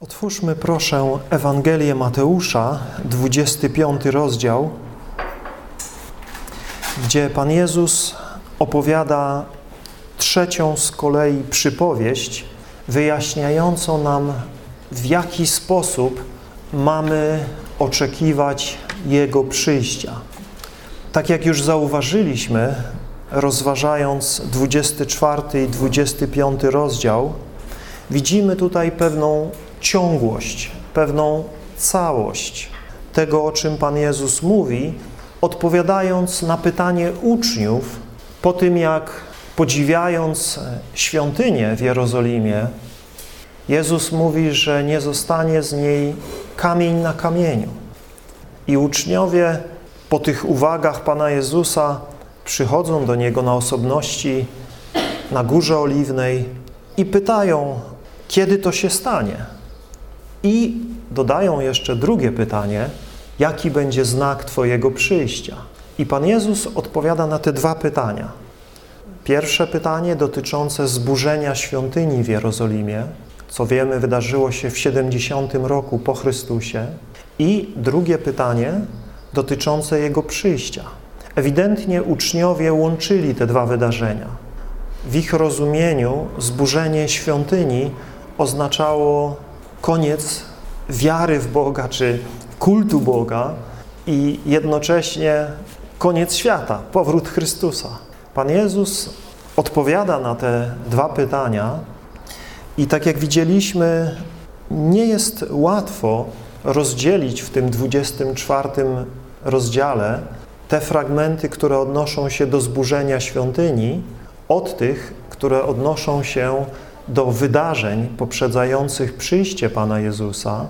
Otwórzmy proszę Ewangelię Mateusza, 25 rozdział, gdzie Pan Jezus opowiada trzecią z kolei przypowieść, wyjaśniającą nam, w jaki sposób mamy oczekiwać Jego przyjścia. Tak jak już zauważyliśmy, rozważając 24 i 25 rozdział, widzimy tutaj pewną ciągłość, pewną całość tego, o czym Pan Jezus mówi, odpowiadając na pytanie uczniów po tym, jak podziwiając świątynię w Jerozolimie, Jezus mówi, że nie zostanie z niej kamień na kamieniu. I uczniowie po tych uwagach Pana Jezusa przychodzą do Niego na osobności na Górze Oliwnej i pytają, kiedy to się stanie. I dodają jeszcze drugie pytanie, jaki będzie znak Twojego przyjścia. I Pan Jezus odpowiada na te dwa pytania. Pierwsze pytanie dotyczące zburzenia świątyni w Jerozolimie, co wiemy wydarzyło się w 70 roku po Chrystusie. I drugie pytanie dotyczące Jego przyjścia. Ewidentnie uczniowie łączyli te dwa wydarzenia. W ich rozumieniu zburzenie świątyni oznaczało koniec wiary w Boga czy kultu Boga i jednocześnie koniec świata, powrót Chrystusa. Pan Jezus odpowiada na te dwa pytania i tak jak widzieliśmy, nie jest łatwo rozdzielić w tym 24 rozdziale te fragmenty, które odnoszą się do zburzenia świątyni, od tych, które odnoszą się do wydarzeń poprzedzających przyjście Pana Jezusa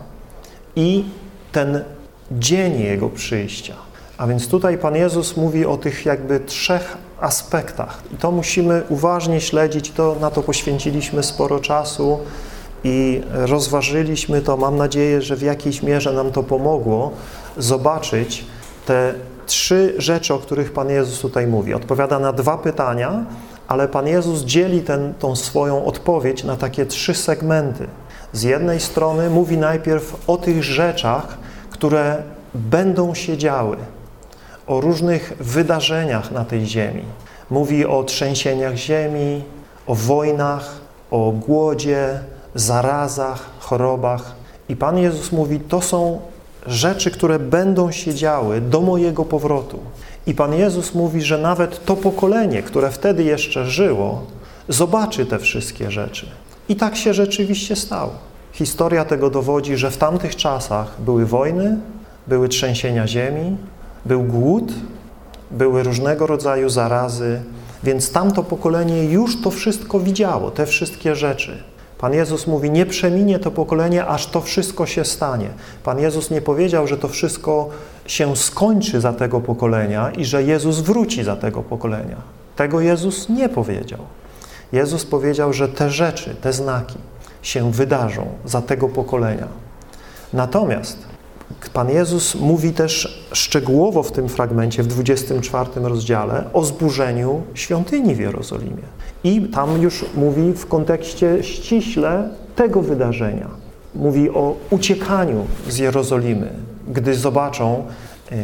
i ten dzień Jego przyjścia. A więc tutaj Pan Jezus mówi o tych jakby trzech aspektach. I to musimy uważnie śledzić, to na to poświęciliśmy sporo czasu i rozważyliśmy to. Mam nadzieję, że w jakiejś mierze nam to pomogło zobaczyć te trzy rzeczy, o których Pan Jezus tutaj mówi. Odpowiada na dwa pytania, ale Pan Jezus dzieli ten, tą swoją odpowiedź na takie trzy segmenty. Z jednej strony mówi najpierw o tych rzeczach, które będą się działy, o różnych wydarzeniach na tej ziemi. Mówi o trzęsieniach ziemi, o wojnach, o głodzie, zarazach, chorobach. I Pan Jezus mówi, to są rzeczy, które będą się działy do mojego powrotu. I Pan Jezus mówi, że nawet to pokolenie, które wtedy jeszcze żyło, zobaczy te wszystkie rzeczy. I tak się rzeczywiście stało. Historia tego dowodzi, że w tamtych czasach były wojny, były trzęsienia ziemi, był głód, były różnego rodzaju zarazy, więc tamto pokolenie już to wszystko widziało, te wszystkie rzeczy. Pan Jezus mówi, nie przeminie to pokolenie, aż to wszystko się stanie. Pan Jezus nie powiedział, że to wszystko się skończy za tego pokolenia i że Jezus wróci za tego pokolenia. Tego Jezus nie powiedział. Jezus powiedział, że te rzeczy, te znaki się wydarzą za tego pokolenia. Natomiast Pan Jezus mówi też szczegółowo w tym fragmencie, w 24 rozdziale, o zburzeniu świątyni w Jerozolimie. I tam już mówi w kontekście ściśle tego wydarzenia. Mówi o uciekaniu z Jerozolimy, gdy zobaczą y,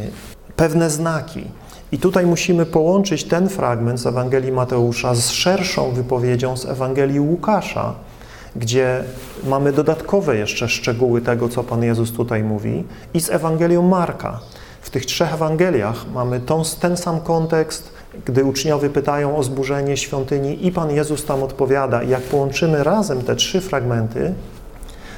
pewne znaki. I tutaj musimy połączyć ten fragment z Ewangelii Mateusza z szerszą wypowiedzią z Ewangelii Łukasza, gdzie mamy dodatkowe jeszcze szczegóły tego, co Pan Jezus tutaj mówi, i z Ewangelią Marka. W tych trzech Ewangeliach mamy tą, ten sam kontekst, gdy uczniowie pytają o zburzenie świątyni i Pan Jezus tam odpowiada. I jak połączymy razem te trzy fragmenty,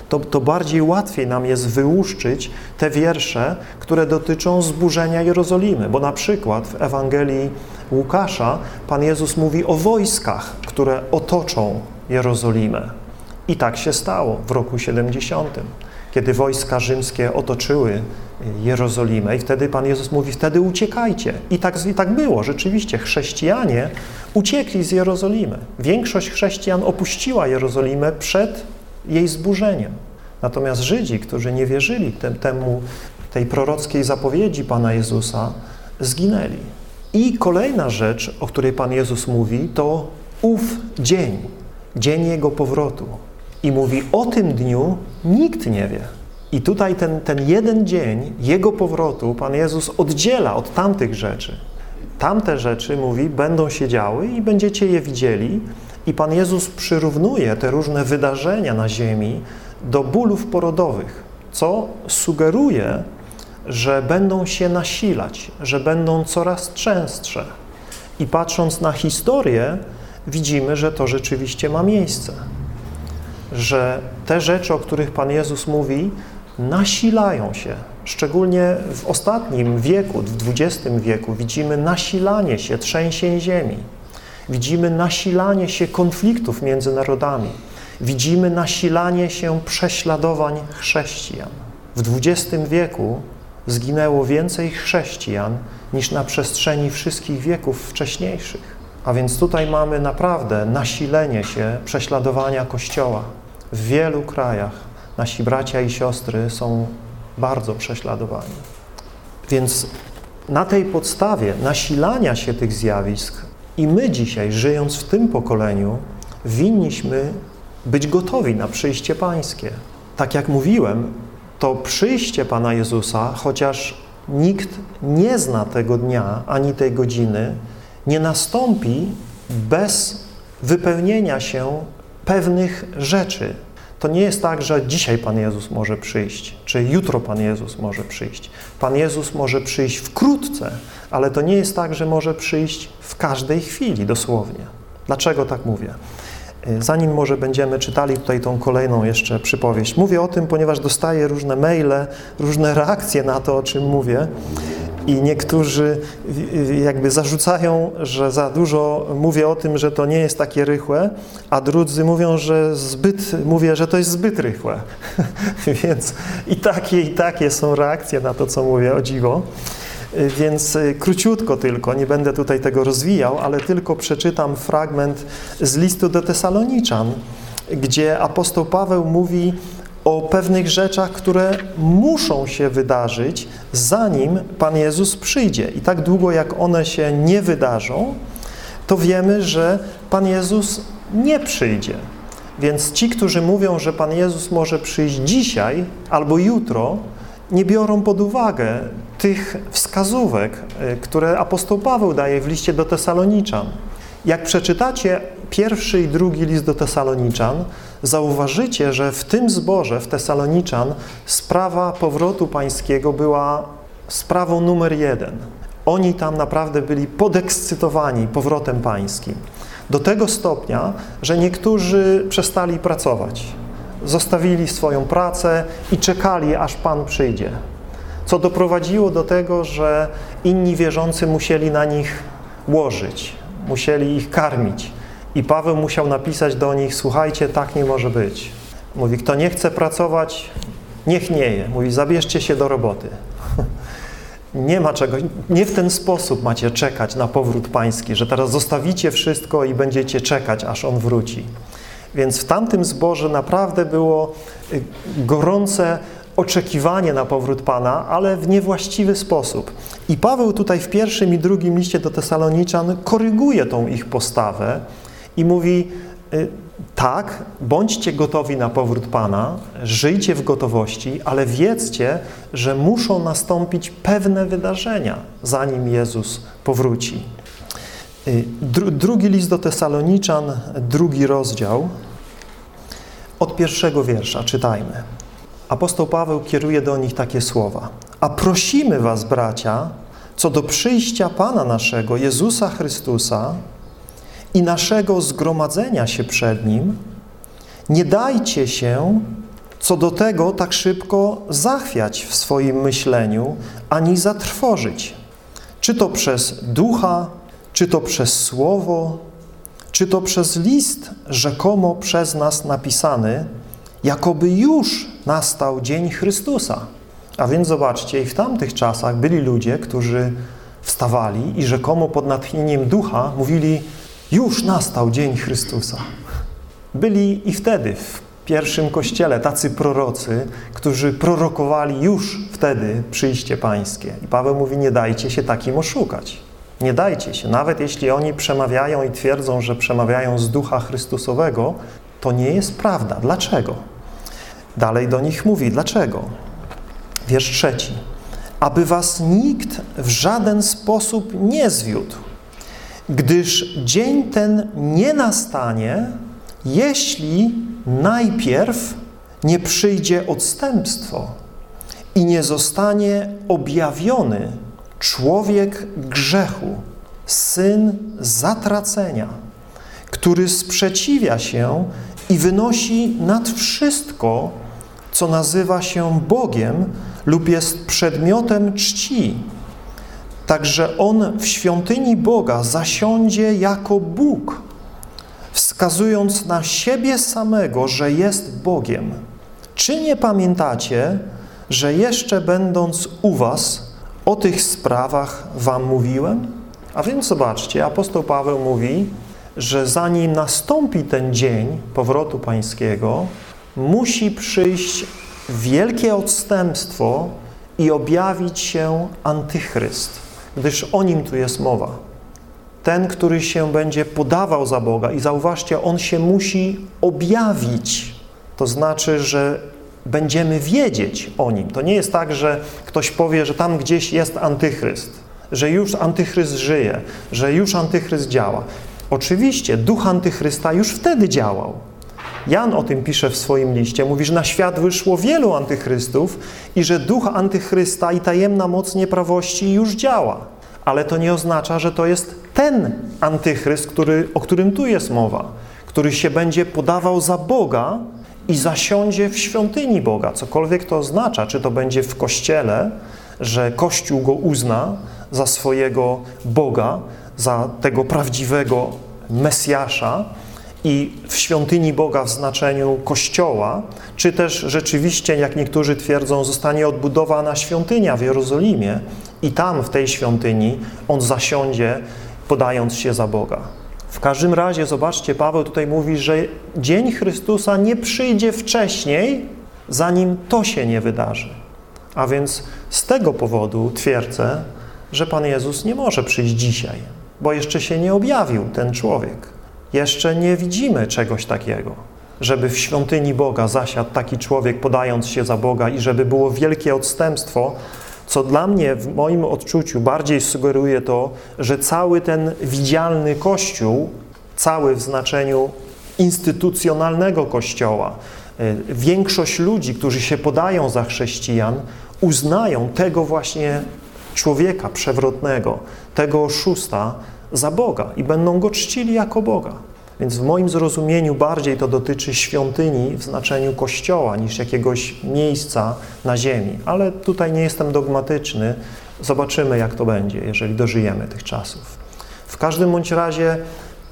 to, to bardziej łatwiej nam jest wyłuszczyć te wiersze, które dotyczą zburzenia Jerozolimy. Bo na przykład w Ewangelii Łukasza Pan Jezus mówi o wojskach, które otoczą Jerozolimę. I tak się stało w roku 70, kiedy wojska rzymskie otoczyły Jerozolimę i wtedy Pan Jezus mówi, wtedy uciekajcie. I tak, I tak było, rzeczywiście. Chrześcijanie uciekli z Jerozolimy. Większość chrześcijan opuściła Jerozolimę przed jej zburzeniem. Natomiast Żydzi, którzy nie wierzyli tem, temu, tej prorockiej zapowiedzi Pana Jezusa, zginęli. I kolejna rzecz, o której Pan Jezus mówi, to ów dzień, dzień Jego powrotu. I mówi, o tym dniu nikt nie wie. I tutaj ten, ten jeden dzień Jego powrotu Pan Jezus oddziela od tamtych rzeczy. Tamte rzeczy, mówi, będą się działy i będziecie je widzieli. I Pan Jezus przyrównuje te różne wydarzenia na ziemi do bólów porodowych, co sugeruje, że będą się nasilać, że będą coraz częstsze. I patrząc na historię, widzimy, że to rzeczywiście ma miejsce. Że te rzeczy, o których Pan Jezus mówi, nasilają się. Szczególnie w ostatnim wieku, w XX wieku, widzimy nasilanie się trzęsień ziemi. Widzimy nasilanie się konfliktów między narodami. Widzimy nasilanie się prześladowań chrześcijan. W XX wieku zginęło więcej chrześcijan niż na przestrzeni wszystkich wieków wcześniejszych. A więc tutaj mamy naprawdę nasilenie się prześladowania Kościoła. W wielu krajach nasi bracia i siostry są bardzo prześladowani. Więc na tej podstawie nasilania się tych zjawisk i my dzisiaj, żyjąc w tym pokoleniu, winniśmy być gotowi na przyjście Pańskie. Tak jak mówiłem, to przyjście Pana Jezusa, chociaż nikt nie zna tego dnia ani tej godziny, nie nastąpi bez wypełnienia się pewnych rzeczy. To nie jest tak, że dzisiaj Pan Jezus może przyjść, czy jutro Pan Jezus może przyjść. Pan Jezus może przyjść wkrótce, ale to nie jest tak, że może przyjść w każdej chwili, dosłownie. Dlaczego tak mówię? Y, zanim może będziemy czytali tutaj tą kolejną jeszcze przypowieść. Mówię o tym, ponieważ dostaję różne maile, różne reakcje na to, o czym mówię i niektórzy jakby zarzucają, że za dużo mówię o tym, że to nie jest takie rychłe, a drudzy mówią, że zbyt, mówię, że to jest zbyt rychłe. Więc i takie, i takie są reakcje na to, co mówię, o dziwo. Więc y, króciutko tylko, nie będę tutaj tego rozwijał, ale tylko przeczytam fragment z listu do Tesaloniczan, gdzie apostoł Paweł mówi o pewnych rzeczach, które muszą się wydarzyć, zanim Pan Jezus przyjdzie. I tak długo, jak one się nie wydarzą, to wiemy, że Pan Jezus nie przyjdzie. Więc ci, którzy mówią, że Pan Jezus może przyjść dzisiaj albo jutro, nie biorą pod uwagę tych wskazówek, y, które apostoł Paweł daje w liście do Tesaloniczan. Jak przeczytacie pierwszy i drugi list do Tesaloniczan, zauważycie, że w tym zborze, w Tesaloniczan, sprawa powrotu pańskiego była sprawą numer jeden. Oni tam naprawdę byli podekscytowani powrotem pańskim. Do tego stopnia, że niektórzy przestali pracować. Zostawili swoją pracę i czekali, aż Pan przyjdzie. Co doprowadziło do tego, że inni wierzący musieli na nich łożyć, musieli ich karmić. I Paweł musiał napisać do nich, słuchajcie, tak nie może być. Mówi, kto nie chce pracować, niech nie je. Mówi, zabierzcie się do roboty. Nie ma czego, nie w ten sposób macie czekać na powrót pański, że teraz zostawicie wszystko i będziecie czekać, aż On wróci. Więc w tamtym zborze naprawdę było y, gorące oczekiwanie na powrót Pana, ale w niewłaściwy sposób. I Paweł tutaj w pierwszym i drugim liście do Tesaloniczan koryguje tą ich postawę i mówi y, tak, bądźcie gotowi na powrót Pana, żyjcie w gotowości, ale wiedzcie, że muszą nastąpić pewne wydarzenia, zanim Jezus powróci. Y, drugi list do Tesaloniczan, drugi rozdział, od pierwszego wiersza czytajmy. Apostoł Paweł kieruje do nich takie słowa. A prosimy was, bracia, co do przyjścia Pana naszego, Jezusa Chrystusa i naszego zgromadzenia się przed Nim, nie dajcie się co do tego tak szybko zachwiać w swoim myśleniu, ani zatrwożyć. Czy to przez ducha, czy to przez słowo, czy to przez list rzekomo przez nas napisany, jakoby już nastał dzień Chrystusa. A więc zobaczcie, i w tamtych czasach byli ludzie, którzy wstawali i rzekomo pod natchnieniem ducha mówili, już nastał dzień Chrystusa. Byli i wtedy w pierwszym kościele tacy prorocy, którzy prorokowali już wtedy przyjście pańskie. I Paweł mówi, nie dajcie się takim oszukać. Nie dajcie się. Nawet jeśli oni przemawiają i twierdzą, że przemawiają z ducha Chrystusowego, To nie jest prawda. Dlaczego? Dalej do nich mówi. Dlaczego? Wiersz trzeci. Aby was nikt w żaden sposób nie zwiódł, gdyż dzień ten nie nastanie, jeśli najpierw nie przyjdzie odstępstwo i nie zostanie objawiony człowiek grzechu, syn zatracenia, który sprzeciwia się i wynosi nad wszystko, co nazywa się Bogiem lub jest przedmiotem czci. Także on w świątyni Boga zasiądzie jako Bóg, wskazując na siebie samego, że jest Bogiem. Czy nie pamiętacie, że jeszcze będąc u was o tych sprawach wam mówiłem? A więc zobaczcie, apostoł Paweł mówi, że zanim nastąpi ten dzień powrotu pańskiego, musi przyjść wielkie odstępstwo i objawić się antychryst, gdyż o nim tu jest mowa. Ten, który się będzie podawał za Boga i zauważcie, on się musi objawić. To znaczy, że będziemy wiedzieć o nim. To nie jest tak, że ktoś powie, że tam gdzieś jest antychryst, że już antychryst żyje, że już antychryst działa. Oczywiście duch antychrysta już wtedy działał. Jan o tym pisze w swoim liście. Mówi, że na świat wyszło wielu antychrystów i że duch antychrysta i tajemna moc nieprawości już działa. Ale to nie oznacza, że to jest ten antychryst, który, o którym tu jest mowa, który się będzie podawał za Boga i zasiądzie w świątyni Boga. Cokolwiek to oznacza, czy to będzie w kościele, że Kościół go uzna za swojego Boga, za tego prawdziwego Mesjasza, i w świątyni Boga w znaczeniu Kościoła, czy też rzeczywiście, jak niektórzy twierdzą, zostanie odbudowana świątynia w Jerozolimie i tam, w tej świątyni, On zasiądzie, podając się za Boga. W każdym razie, zobaczcie, Paweł tutaj mówi, że dzień Chrystusa nie przyjdzie wcześniej, zanim to się nie wydarzy. A więc z tego powodu twierdzę, że Pan Jezus nie może przyjść dzisiaj, bo jeszcze się nie objawił ten człowiek. Jeszcze nie widzimy czegoś takiego, żeby w świątyni Boga zasiadł taki człowiek, podając się za Boga i żeby było wielkie odstępstwo, co dla mnie, w moim odczuciu, bardziej sugeruje to, że cały ten widzialny Kościół, cały w znaczeniu instytucjonalnego Kościoła, y, większość ludzi, którzy się podają za chrześcijan, uznają tego właśnie człowieka przewrotnego, tego oszusta, za Boga i będą Go czcili jako Boga. Więc w moim zrozumieniu bardziej to dotyczy świątyni w znaczeniu kościoła niż jakiegoś miejsca na ziemi. Ale tutaj nie jestem dogmatyczny. Zobaczymy, jak to będzie, jeżeli dożyjemy tych czasów. W każdym bądź razie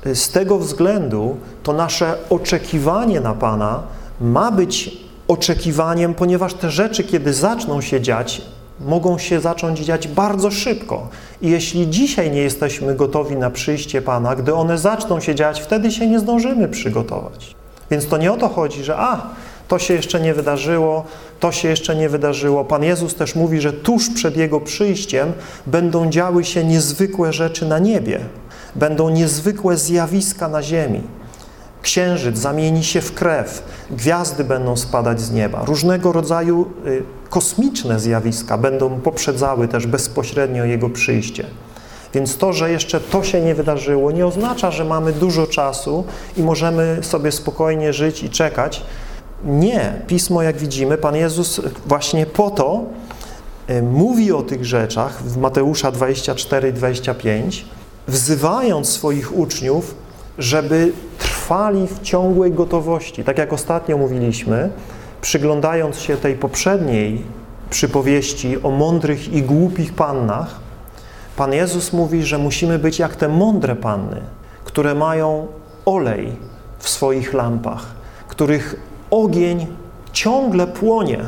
y, z tego względu to nasze oczekiwanie na Pana ma być oczekiwaniem, ponieważ te rzeczy, kiedy zaczną się dziać, mogą się zacząć dziać bardzo szybko. I jeśli dzisiaj nie jesteśmy gotowi na przyjście Pana, gdy one zaczną się dziać, wtedy się nie zdążymy przygotować. Więc to nie o to chodzi, że a, to się jeszcze nie wydarzyło, to się jeszcze nie wydarzyło. Pan Jezus też mówi, że tuż przed Jego przyjściem będą działy się niezwykłe rzeczy na niebie, będą niezwykłe zjawiska na ziemi. Księżyc zamieni się w krew, gwiazdy będą spadać z nieba, różnego rodzaju y, kosmiczne zjawiska będą poprzedzały też bezpośrednio Jego przyjście. Więc to, że jeszcze to się nie wydarzyło, nie oznacza, że mamy dużo czasu i możemy sobie spokojnie żyć i czekać. Nie. Pismo, jak widzimy, Pan Jezus właśnie po to y, mówi o tych rzeczach w Mateusza 24 25, wzywając swoich uczniów, żeby trwali w ciągłej gotowości. Tak jak ostatnio mówiliśmy, przyglądając się tej poprzedniej przypowieści o mądrych i głupich pannach, Pan Jezus mówi, że musimy być jak te mądre panny, które mają olej w swoich lampach, których ogień ciągle płonie.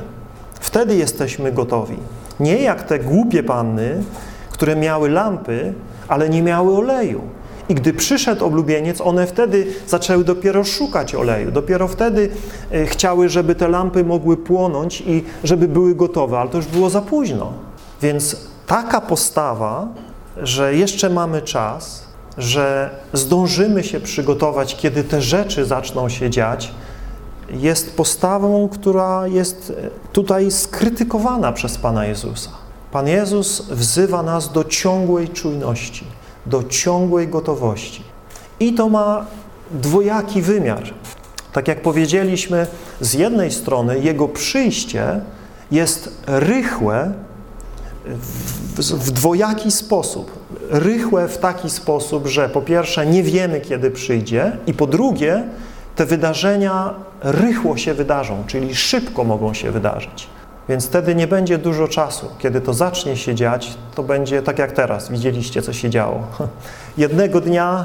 Wtedy jesteśmy gotowi. Nie jak te głupie panny, które miały lampy, ale nie miały oleju. I gdy przyszedł oblubieniec, one wtedy zaczęły dopiero szukać oleju. Dopiero wtedy e, chciały, żeby te lampy mogły płonąć i żeby były gotowe, ale to już było za późno. Więc taka postawa, że jeszcze mamy czas, że zdążymy się przygotować, kiedy te rzeczy zaczną się dziać, jest postawą, która jest tutaj skrytykowana przez Pana Jezusa. Pan Jezus wzywa nas do ciągłej czujności, do ciągłej gotowości. I to ma dwojaki wymiar. Tak jak powiedzieliśmy, z jednej strony Jego przyjście jest rychłe w, w dwojaki sposób. Rychłe w taki sposób, że po pierwsze nie wiemy, kiedy przyjdzie i po drugie te wydarzenia rychło się wydarzą, czyli szybko mogą się wydarzyć. Więc wtedy nie będzie dużo czasu. Kiedy to zacznie się dziać, to będzie tak jak teraz. Widzieliście, co się działo. Jednego dnia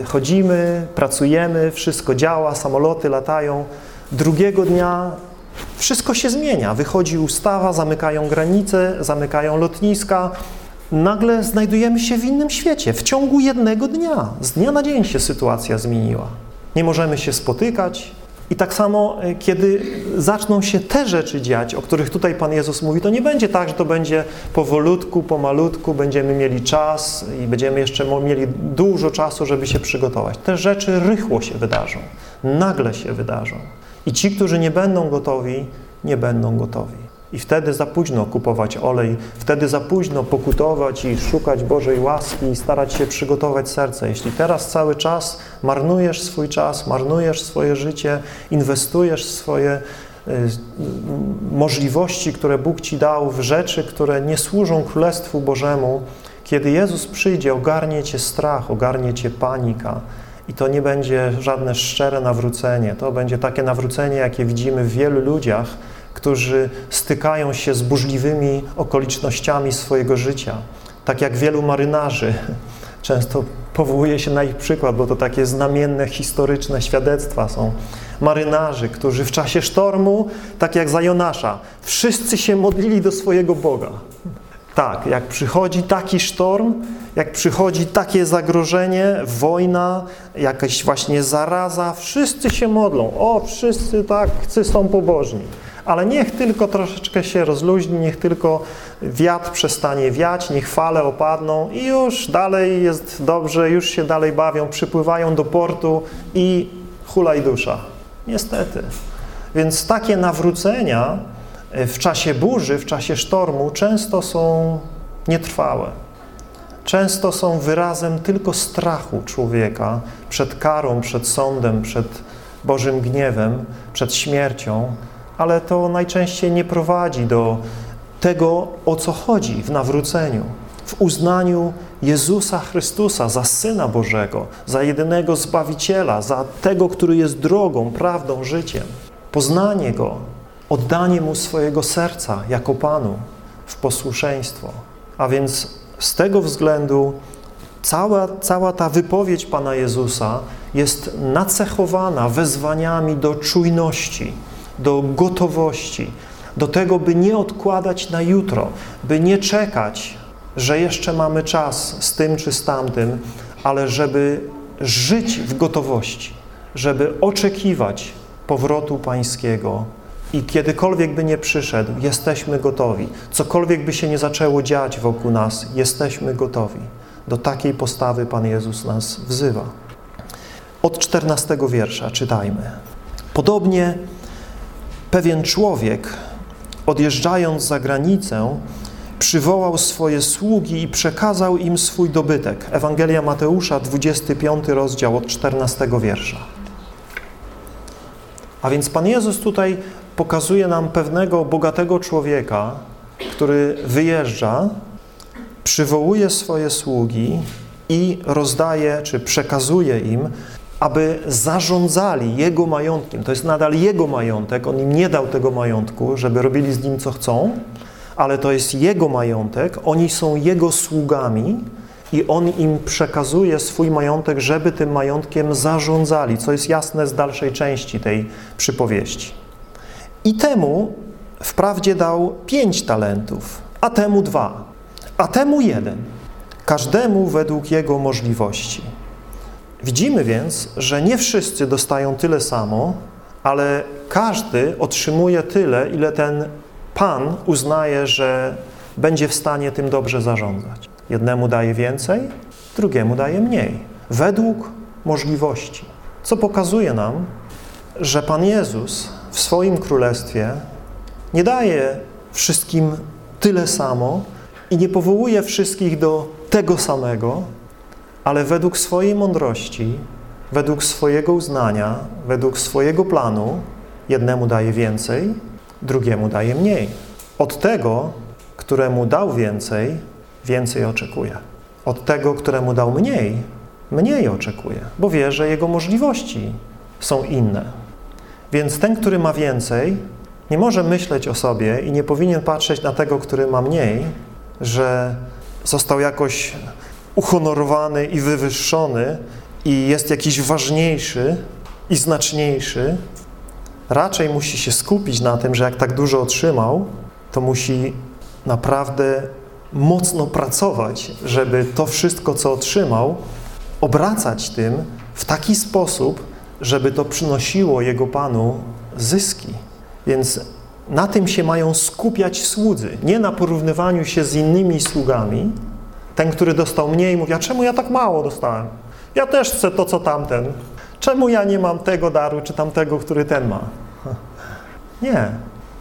e, chodzimy, pracujemy, wszystko działa, samoloty latają. Drugiego dnia wszystko się zmienia. Wychodzi ustawa, zamykają granice, zamykają lotniska. Nagle znajdujemy się w innym świecie. W ciągu jednego dnia, z dnia na dzień się sytuacja zmieniła. Nie możemy się spotykać, i tak samo, e, kiedy zaczną się te rzeczy dziać, o których tutaj Pan Jezus mówi, to nie będzie tak, że to będzie powolutku, pomalutku, będziemy mieli czas i będziemy jeszcze mieli dużo czasu, żeby się przygotować. Te rzeczy rychło się wydarzą, nagle się wydarzą. I ci, którzy nie będą gotowi, nie będą gotowi. I wtedy za późno kupować olej, wtedy za późno pokutować i szukać Bożej łaski i starać się przygotować serce. Jeśli teraz cały czas marnujesz swój czas, marnujesz swoje życie, inwestujesz swoje y, możliwości, które Bóg Ci dał w rzeczy, które nie służą Królestwu Bożemu, kiedy Jezus przyjdzie, ogarnie Cię strach, ogarnie Cię panika, i to nie będzie żadne szczere nawrócenie. To będzie takie nawrócenie, jakie widzimy w wielu ludziach, którzy stykają się z burzliwymi okolicznościami swojego życia. Tak jak wielu marynarzy, często powołuje się na ich przykład, bo to takie znamienne, historyczne świadectwa są. Marynarzy, którzy w czasie sztormu, tak jak za Jonasza, wszyscy się modlili do swojego Boga. Tak, jak przychodzi taki sztorm, jak przychodzi takie zagrożenie, wojna, jakaś właśnie zaraza, wszyscy się modlą. O, wszyscy tak są pobożni ale niech tylko troszeczkę się rozluźni, niech tylko wiatr przestanie wiać, niech fale opadną i już dalej jest dobrze, już się dalej bawią, przypływają do portu i hulaj dusza. Niestety. Więc takie nawrócenia e, w czasie burzy, w czasie sztormu często są nietrwałe. Często są wyrazem tylko strachu człowieka przed karą, przed sądem, przed Bożym gniewem, przed śmiercią, ale to najczęściej nie prowadzi do tego, o co chodzi w nawróceniu, w uznaniu Jezusa Chrystusa za Syna Bożego, za jedynego Zbawiciela, za tego, który jest drogą, prawdą, życiem. Poznanie Go, oddanie Mu swojego serca jako Panu w posłuszeństwo. A więc z tego względu cała, cała ta wypowiedź Pana Jezusa jest nacechowana wezwaniami do czujności, do gotowości, do tego, by nie odkładać na jutro, by nie czekać, że jeszcze mamy czas z tym czy z tamtym, ale żeby żyć w gotowości, żeby oczekiwać powrotu Pańskiego i kiedykolwiek by nie przyszedł, jesteśmy gotowi. Cokolwiek by się nie zaczęło dziać wokół nas, jesteśmy gotowi. Do takiej postawy Pan Jezus nas wzywa. Od 14 wiersza czytajmy. Podobnie pewien człowiek, odjeżdżając za granicę, przywołał swoje sługi i przekazał im swój dobytek. Ewangelia Mateusza, 25 rozdział od 14 wiersza. A więc Pan Jezus tutaj pokazuje nam pewnego bogatego człowieka, który wyjeżdża, przywołuje swoje sługi i rozdaje, czy przekazuje im aby zarządzali jego majątkiem. To jest nadal jego majątek, on im nie dał tego majątku, żeby robili z nim co chcą, ale to jest jego majątek, oni są jego sługami i on im przekazuje swój majątek, żeby tym majątkiem zarządzali, co jest jasne z dalszej części tej przypowieści. I temu wprawdzie dał pięć talentów, a temu dwa, a temu jeden, każdemu według jego możliwości. Widzimy więc, że nie wszyscy dostają tyle samo, ale każdy otrzymuje tyle, ile ten Pan uznaje, że będzie w stanie tym dobrze zarządzać. Jednemu daje więcej, drugiemu daje mniej. według możliwości, co pokazuje nam, że Pan Jezus w swoim królestwie nie daje wszystkim tyle samo i nie powołuje wszystkich do tego samego, ale według swojej mądrości, według swojego uznania, według swojego planu, jednemu daje więcej, drugiemu daje mniej. Od tego, któremu dał więcej, więcej oczekuje. Od tego, któremu dał mniej, mniej oczekuje, bo wie, że jego możliwości są inne. Więc ten, który ma więcej, nie może myśleć o sobie i nie powinien patrzeć na tego, który ma mniej, że został jakoś uhonorowany i wywyższony i jest jakiś ważniejszy i znaczniejszy. Raczej musi się skupić na tym, że jak tak dużo otrzymał, to musi naprawdę mocno pracować, żeby to wszystko, co otrzymał, obracać tym w taki sposób, żeby to przynosiło Jego Panu zyski. Więc na tym się mają skupiać słudzy, nie na porównywaniu się z innymi sługami. Ten, który dostał mniej, mówi, a czemu ja tak mało dostałem? Ja też chcę to, co tamten. Czemu ja nie mam tego daru, czy tamtego, który ten ma? Nie.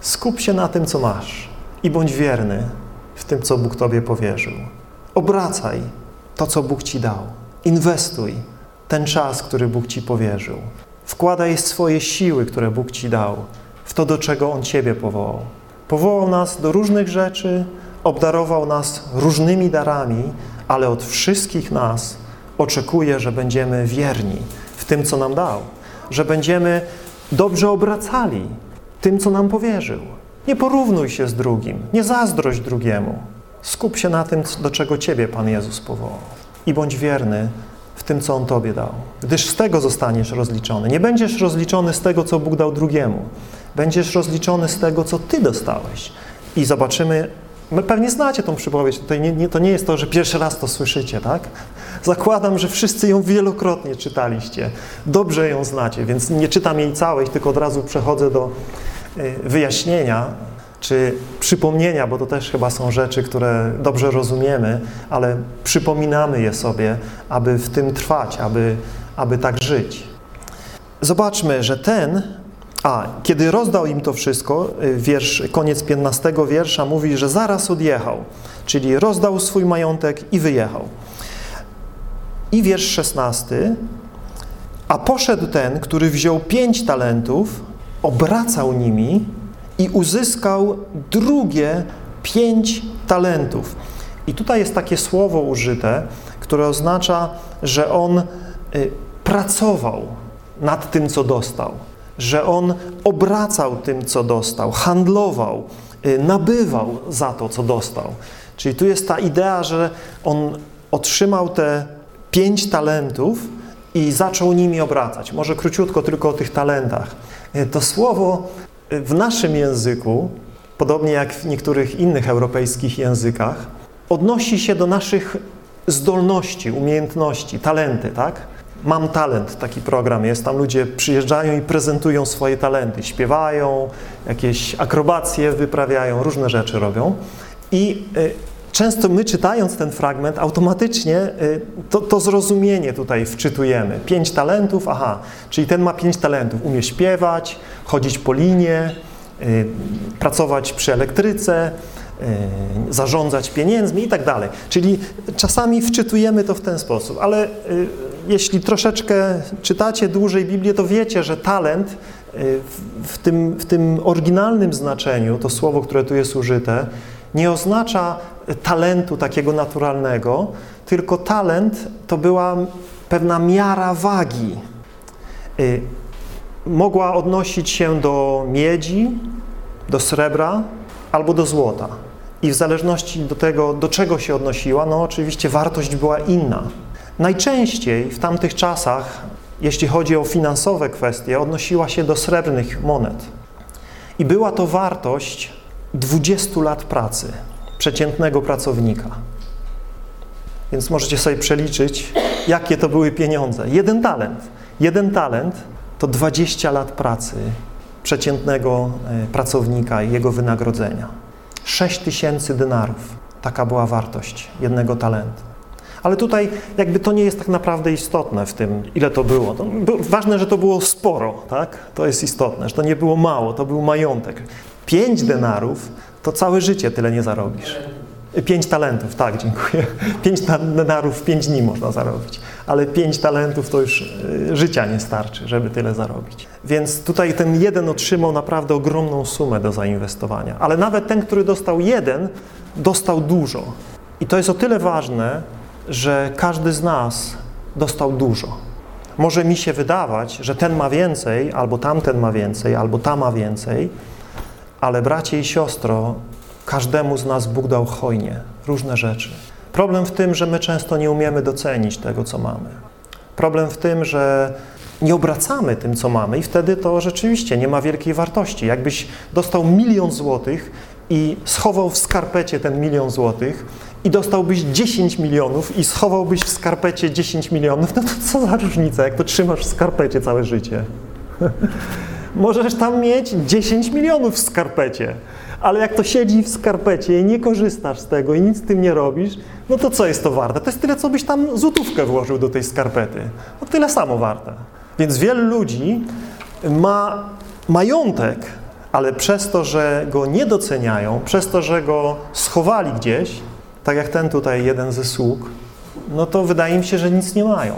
Skup się na tym, co masz i bądź wierny w tym, co Bóg Tobie powierzył. Obracaj to, co Bóg Ci dał. Inwestuj ten czas, który Bóg Ci powierzył. Wkładaj swoje siły, które Bóg Ci dał, w to, do czego On Ciebie powołał. Powołał nas do różnych rzeczy, obdarował nas różnymi darami, ale od wszystkich nas oczekuje, że będziemy wierni w tym, co nam dał, że będziemy dobrze obracali tym, co nam powierzył. Nie porównuj się z drugim, nie zazdrość drugiemu. Skup się na tym, do czego Ciebie Pan Jezus powołał i bądź wierny w tym, co On Tobie dał, gdyż z tego zostaniesz rozliczony. Nie będziesz rozliczony z tego, co Bóg dał drugiemu. Będziesz rozliczony z tego, co Ty dostałeś. I zobaczymy, pewnie znacie tą przypowieść, Tutaj nie, nie, to nie jest to, że pierwszy raz to słyszycie, tak? Zakładam, że wszyscy ją wielokrotnie czytaliście, dobrze ją znacie, więc nie czytam jej całej, tylko od razu przechodzę do y, wyjaśnienia, czy przypomnienia, bo to też chyba są rzeczy, które dobrze rozumiemy, ale przypominamy je sobie, aby w tym trwać, aby, aby tak żyć. Zobaczmy, że ten, a kiedy rozdał im to wszystko, y, wiersz, koniec 15 wiersza mówi, że zaraz odjechał, czyli rozdał swój majątek i wyjechał. I wiersz 16, a poszedł ten, który wziął pięć talentów, obracał nimi i uzyskał drugie pięć talentów. I tutaj jest takie słowo użyte, które oznacza, że on y, pracował nad tym, co dostał, że on obracał tym, co dostał, handlował, y, nabywał za to, co dostał. Czyli tu jest ta idea, że on otrzymał te pięć talentów i zaczął nimi obracać. Może króciutko tylko o tych talentach. Y, to słowo w naszym języku, podobnie jak w niektórych innych europejskich językach, odnosi się do naszych zdolności, umiejętności, talenty, tak? Mam talent, taki program jest, tam ludzie przyjeżdżają i prezentują swoje talenty, śpiewają, jakieś akrobacje wyprawiają, różne rzeczy robią. I y, często my czytając ten fragment, automatycznie y, to, to, zrozumienie tutaj wczytujemy. Pięć talentów, aha, czyli ten ma pięć talentów. Umie śpiewać, chodzić po linie, y, pracować przy elektryce, zarządzać pieniędzmi i tak dalej. Czyli czasami wczytujemy to w ten sposób, ale jeśli troszeczkę czytacie dłużej Biblię, to wiecie, że talent w tym, w tym oryginalnym znaczeniu, to słowo, które tu jest użyte, nie oznacza talentu takiego naturalnego, tylko talent to była pewna miara wagi. Y, mogła odnosić się do miedzi, do srebra albo do złota. I w zależności do tego, do czego się odnosiła, no oczywiście wartość była inna. Najczęściej w tamtych czasach, jeśli chodzi o finansowe kwestie, odnosiła się do srebrnych monet. I była to wartość 20 lat pracy przeciętnego pracownika. Więc możecie sobie przeliczyć, jakie to były pieniądze. Jeden talent. Jeden talent to 20 lat pracy przeciętnego e, pracownika i jego wynagrodzenia. 6 tysięcy denarów. Taka była wartość jednego talentu. Ale tutaj jakby to nie jest tak naprawdę istotne w tym, ile to było. To, ważne, że to było sporo, tak? To jest istotne, że to nie było mało, to był majątek. Pięć denarów to całe życie tyle nie zarobisz. Pięć talentów, tak, dziękuję. Pięć denarów w pięć dni można zarobić, ale pięć talentów to już y, życia nie starczy, żeby tyle zarobić. Więc tutaj ten jeden otrzymał naprawdę ogromną sumę do zainwestowania, ale nawet ten, który dostał jeden, dostał dużo. I to jest o tyle ważne, że każdy z nas dostał dużo. Może mi się wydawać, że ten ma więcej, albo tamten ma więcej, albo ta ma więcej, ale bracie i siostro, każdemu z nas Bóg dał hojnie różne rzeczy. Problem w tym, że my często nie umiemy docenić tego, co mamy. Problem w tym, że nie obracamy tym, co mamy i wtedy to rzeczywiście nie ma wielkiej wartości. Jakbyś dostał milion złotych i schował w skarpecie ten milion złotych i dostałbyś 10 milionów i schowałbyś w skarpecie 10 milionów, no to co za różnica, jak to trzymasz w skarpecie całe życie? Możesz tam mieć 10 milionów w skarpecie, ale jak to siedzi w skarpecie i nie korzystasz z tego i nic z tym nie robisz, no to co jest to warte? To jest tyle, co byś tam złotówkę włożył do tej skarpety. No tyle samo warte. Więc wielu ludzi ma majątek, ale przez to, że go nie doceniają, przez to, że go schowali gdzieś, tak jak ten tutaj jeden ze sług, no to wydaje mi się, że nic nie mają.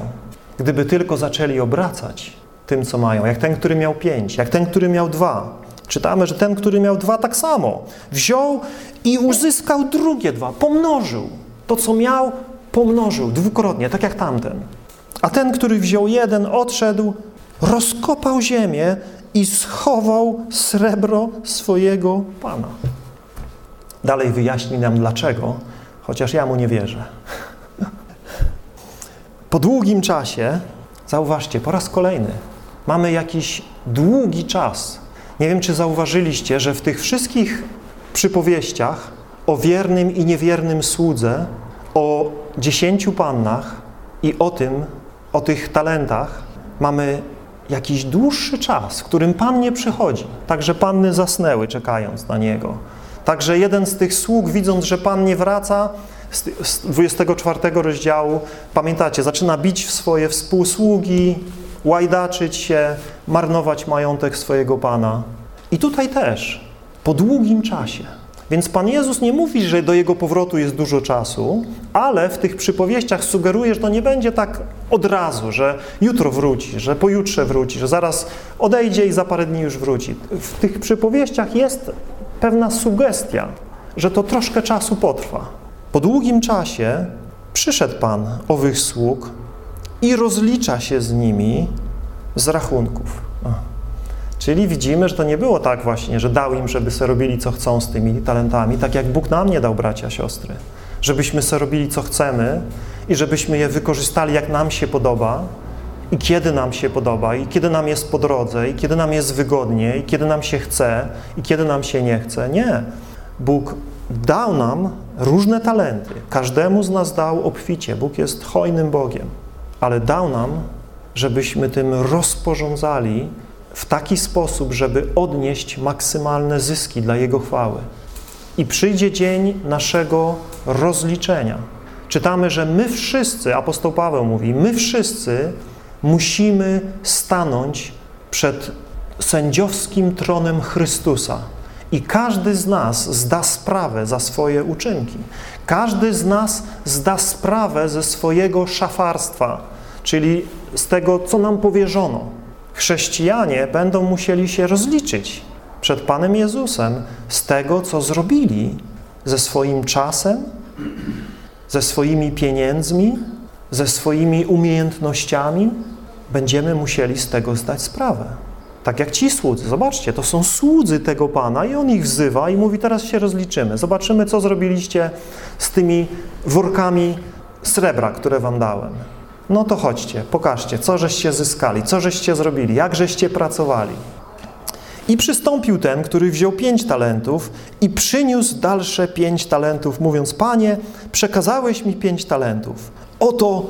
Gdyby tylko zaczęli obracać tym, co mają, jak ten, który miał pięć, jak ten, który miał dwa. Czytamy, że ten, który miał dwa, tak samo. Wziął i uzyskał drugie dwa, pomnożył. To, co miał, pomnożył dwukrotnie, tak jak tamten. A ten, który wziął jeden, odszedł, rozkopał ziemię i schował srebro swojego Pana. Dalej wyjaśni nam dlaczego, chociaż ja mu nie wierzę. Po długim czasie, zauważcie, po raz kolejny, mamy jakiś długi czas. Nie wiem, czy zauważyliście, że w tych wszystkich przypowieściach o wiernym i niewiernym słudze, o dziesięciu pannach i o tym, o tych talentach, mamy jakiś dłuższy czas, w którym Pan nie przychodzi. Także panny zasnęły, czekając na Niego. Także jeden z tych sług, widząc, że Pan nie wraca, z 24 rozdziału, pamiętacie, zaczyna bić w swoje współsługi, łajdaczyć się, marnować majątek swojego Pana. I tutaj też, po długim czasie. Więc Pan Jezus nie mówi, że do Jego powrotu jest dużo czasu, ale w tych przypowieściach sugeruje, że to nie będzie tak od razu, że jutro wróci, że pojutrze wróci, że zaraz odejdzie i za parę dni już wróci. W tych przypowieściach jest pewna sugestia, że to troszkę czasu potrwa. Po długim czasie przyszedł Pan owych sług i rozlicza się z nimi z rachunków. Czyli widzimy, że to nie było tak właśnie, że dał im, żeby sobie robili co chcą z tymi talentami, tak jak Bóg nam nie dał, bracia, siostry. Żebyśmy sobie robili co chcemy i żebyśmy je wykorzystali jak nam się podoba i kiedy nam się podoba i kiedy nam jest po drodze i kiedy nam jest wygodnie i kiedy nam się chce i kiedy nam się nie chce. Nie. Bóg dał nam różne talenty. Każdemu z nas dał obficie. Bóg jest hojnym Bogiem. Ale dał nam, żebyśmy tym rozporządzali w taki sposób, żeby odnieść maksymalne zyski dla Jego chwały. I przyjdzie dzień naszego rozliczenia. Czytamy, że my wszyscy, apostoł Paweł mówi, my wszyscy musimy stanąć przed sędziowskim tronem Chrystusa. I każdy z nas zda sprawę za swoje uczynki. Każdy z nas zda sprawę ze swojego szafarstwa, czyli z tego, co nam powierzono chrześcijanie będą musieli się rozliczyć przed Panem Jezusem z tego, co zrobili ze swoim czasem, ze swoimi pieniędzmi, ze swoimi umiejętnościami. Będziemy musieli z tego zdać sprawę. Tak jak ci słudzy. Zobaczcie, to są słudzy tego Pana i On ich wzywa i mówi, teraz się rozliczymy. Zobaczymy, co zrobiliście z tymi workami srebra, które wam dałem. No to chodźcie, pokażcie, co żeście zyskali, co żeście zrobili, jak żeście pracowali. I przystąpił ten, który wziął pięć talentów i przyniósł dalsze pięć talentów, mówiąc, Panie, przekazałeś mi pięć talentów. Oto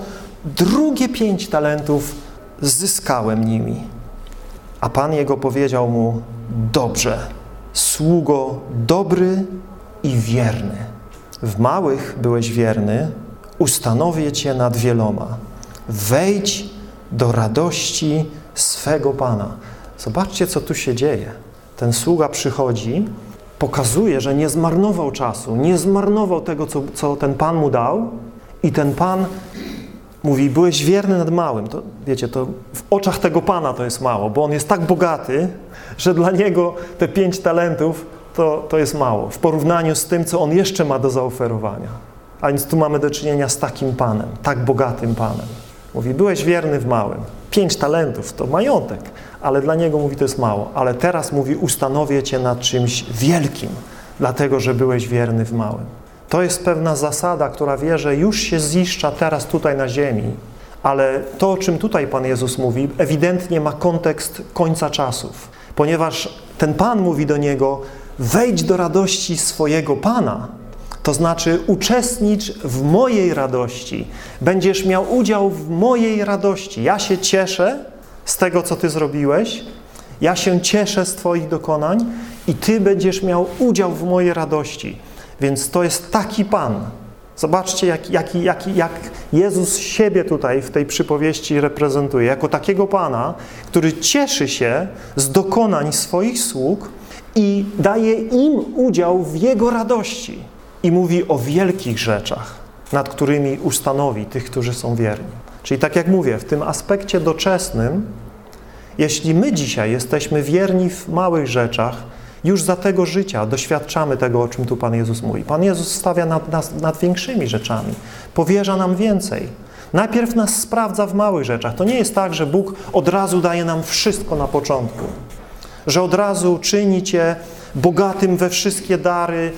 drugie pięć talentów zyskałem nimi. A Pan jego powiedział mu, dobrze, sługo dobry i wierny. W małych byłeś wierny, ustanowię Cię nad wieloma. Wejdź do radości swego Pana. Zobaczcie, co tu się dzieje. Ten sługa przychodzi, pokazuje, że nie zmarnował czasu, nie zmarnował tego, co, co ten Pan mu dał i ten Pan mówi, byłeś wierny nad małym. To, wiecie, to w oczach tego Pana to jest mało, bo on jest tak bogaty, że dla niego te pięć talentów to, to jest mało w porównaniu z tym, co on jeszcze ma do zaoferowania. A więc tu mamy do czynienia z takim Panem, tak bogatym Panem. Mówi, byłeś wierny w małym. Pięć talentów to majątek, ale dla niego mówi, to jest mało. Ale teraz mówi, ustanowię cię nad czymś wielkim, dlatego, że byłeś wierny w małym. To jest pewna zasada, która wie, że już się ziszcza teraz tutaj na ziemi, ale to, o czym tutaj Pan Jezus mówi, ewidentnie ma kontekst końca czasów, ponieważ ten Pan mówi do niego, wejdź do radości swojego Pana, to znaczy uczestnicz w mojej radości. Będziesz miał udział w mojej radości. Ja się cieszę z tego, co Ty zrobiłeś. Ja się cieszę z Twoich dokonań i Ty będziesz miał udział w mojej radości. Więc to jest taki Pan. Zobaczcie, jak, jak, jak, jak Jezus siebie tutaj w tej przypowieści reprezentuje. Jako takiego Pana, który cieszy się z dokonań swoich sług i daje im udział w Jego radości i mówi o wielkich rzeczach, nad którymi ustanowi tych, którzy są wierni. Czyli tak jak mówię, w tym aspekcie doczesnym, jeśli my dzisiaj jesteśmy wierni w małych rzeczach, już za tego życia doświadczamy tego, o czym tu Pan Jezus mówi. Pan Jezus stawia nad, nad, nad większymi rzeczami, powierza nam więcej. Najpierw nas sprawdza w małych rzeczach. To nie jest tak, że Bóg od razu daje nam wszystko na początku, że od razu czyni Cię bogatym we wszystkie dary,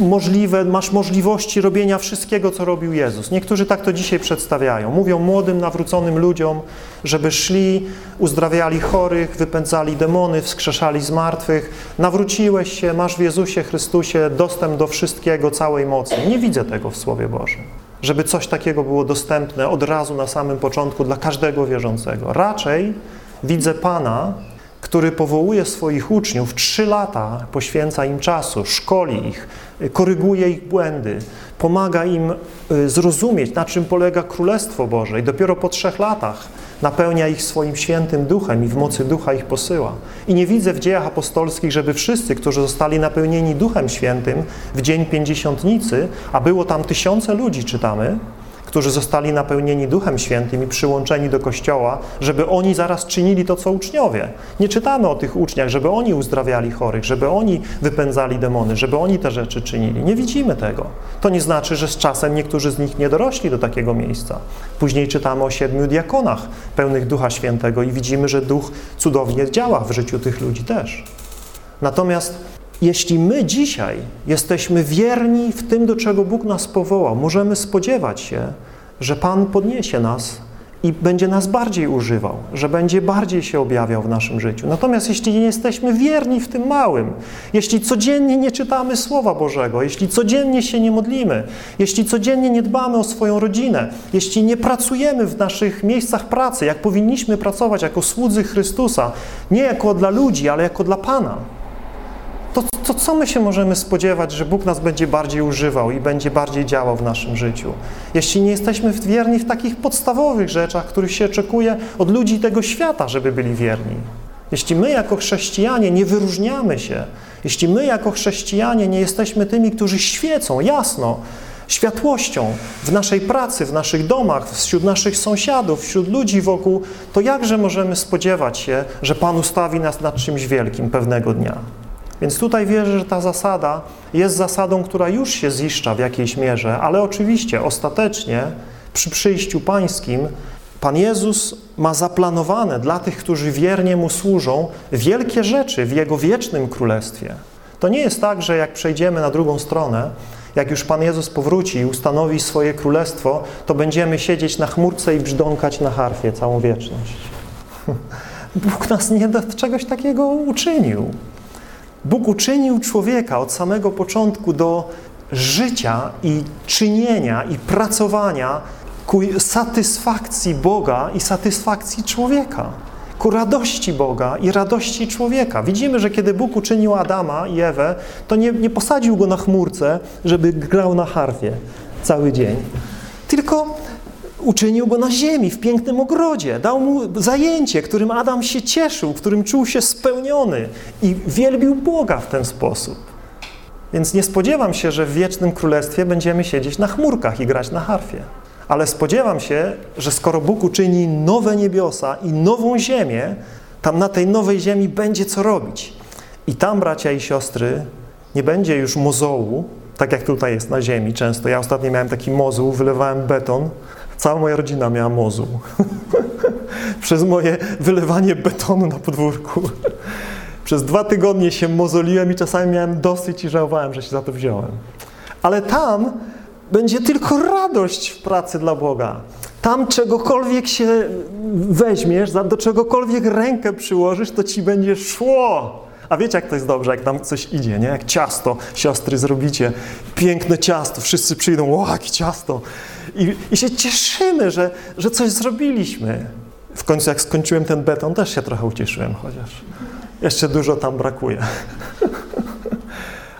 możliwe, masz możliwości robienia wszystkiego, co robił Jezus. Niektórzy tak to dzisiaj przedstawiają. Mówią młodym, nawróconym ludziom, żeby szli, uzdrawiali chorych, wypędzali demony, wskrzeszali zmartwych. Nawróciłeś się, masz w Jezusie Chrystusie dostęp do wszystkiego, całej mocy. Nie widzę tego w Słowie Bożym. Żeby coś takiego było dostępne od razu na samym początku dla każdego wierzącego. Raczej widzę Pana, który powołuje swoich uczniów, trzy lata poświęca im czasu, szkoli ich, koryguje ich błędy, pomaga im y, zrozumieć, na czym polega Królestwo Boże i dopiero po trzech latach napełnia ich swoim świętym duchem i w mocy ducha ich posyła. I nie widzę w dziejach apostolskich, żeby wszyscy, którzy zostali napełnieni duchem świętym w dzień pięćdziesiątnicy, a było tam tysiące ludzi, czytamy, którzy zostali napełnieni Duchem Świętym i przyłączeni do Kościoła, żeby oni zaraz czynili to, co uczniowie. Nie czytamy o tych uczniach, żeby oni uzdrawiali chorych, żeby oni wypędzali demony, żeby oni te rzeczy czynili. Nie widzimy tego. To nie znaczy, że z czasem niektórzy z nich nie dorośli do takiego miejsca. Później czytamy o siedmiu diakonach pełnych Ducha Świętego i widzimy, że Duch cudownie działa w życiu tych ludzi też. Natomiast jeśli my dzisiaj jesteśmy wierni w tym, do czego Bóg nas powołał, możemy spodziewać się, że Pan podniesie nas i będzie nas bardziej używał, że będzie bardziej się objawiał w naszym życiu. Natomiast jeśli nie jesteśmy wierni w tym małym, jeśli codziennie nie czytamy Słowa Bożego, jeśli codziennie się nie modlimy, jeśli codziennie nie dbamy o swoją rodzinę, jeśli nie pracujemy w naszych miejscach pracy, jak powinniśmy pracować jako słudzy Chrystusa, nie jako dla ludzi, ale jako dla Pana, to, to co my się możemy spodziewać, że Bóg nas będzie bardziej używał i będzie bardziej działał w naszym życiu? Jeśli nie jesteśmy wierni w takich podstawowych rzeczach, których się oczekuje od ludzi tego świata, żeby byli wierni. Jeśli my jako chrześcijanie nie wyróżniamy się, jeśli my jako chrześcijanie nie jesteśmy tymi, którzy świecą jasno, światłością w naszej pracy, w naszych domach, wśród naszych sąsiadów, wśród ludzi wokół, to jakże możemy spodziewać się, że Pan ustawi nas nad czymś wielkim pewnego dnia? Więc tutaj wierzę, że ta zasada jest zasadą, która już się ziszcza w jakiejś mierze, ale oczywiście ostatecznie przy przyjściu pańskim Pan Jezus ma zaplanowane dla tych, którzy wiernie Mu służą, wielkie rzeczy w Jego wiecznym królestwie. To nie jest tak, że jak przejdziemy na drugą stronę, jak już Pan Jezus powróci i ustanowi swoje królestwo, to będziemy siedzieć na chmurce i brzdąkać na harfie całą wieczność. Bóg nas nie do czegoś takiego uczynił. Bóg uczynił człowieka od samego początku do życia i czynienia i pracowania ku satysfakcji Boga i satysfakcji człowieka, ku radości Boga i radości człowieka. Widzimy, że kiedy Bóg uczynił Adama i Ewę, to nie, nie posadził go na chmurce, żeby grał na harfie cały dzień tylko uczynił go na ziemi, w pięknym ogrodzie. Dał mu zajęcie, którym Adam się cieszył, którym czuł się spełniony i wielbił Boga w ten sposób. Więc nie spodziewam się, że w wiecznym królestwie będziemy siedzieć na chmurkach i grać na harfie. Ale spodziewam się, że skoro Bóg uczyni nowe niebiosa i nową ziemię, tam na tej nowej ziemi będzie co robić. I tam, bracia i siostry, nie będzie już mozołu, tak jak tutaj jest na ziemi często. Ja ostatnio miałem taki mozuł, wylewałem beton, cała moja rodzina miała mozuł. Przez moje wylewanie betonu na podwórku. Przez dwa tygodnie się mozoliłem i czasami miałem dosyć i żałowałem, że się za to wziąłem. Ale tam będzie tylko radość w pracy dla Boga. Tam czegokolwiek się weźmiesz, do czegokolwiek rękę przyłożysz, to ci będzie szło. A wiecie, jak to jest dobrze, jak tam coś idzie, nie? Jak ciasto, siostry, zrobicie piękne ciasto, wszyscy przyjdą, o, jakie ciasto. I, I się cieszymy, że, że coś zrobiliśmy. W końcu, jak skończyłem ten beton, też się trochę ucieszyłem, chociaż jeszcze dużo tam brakuje.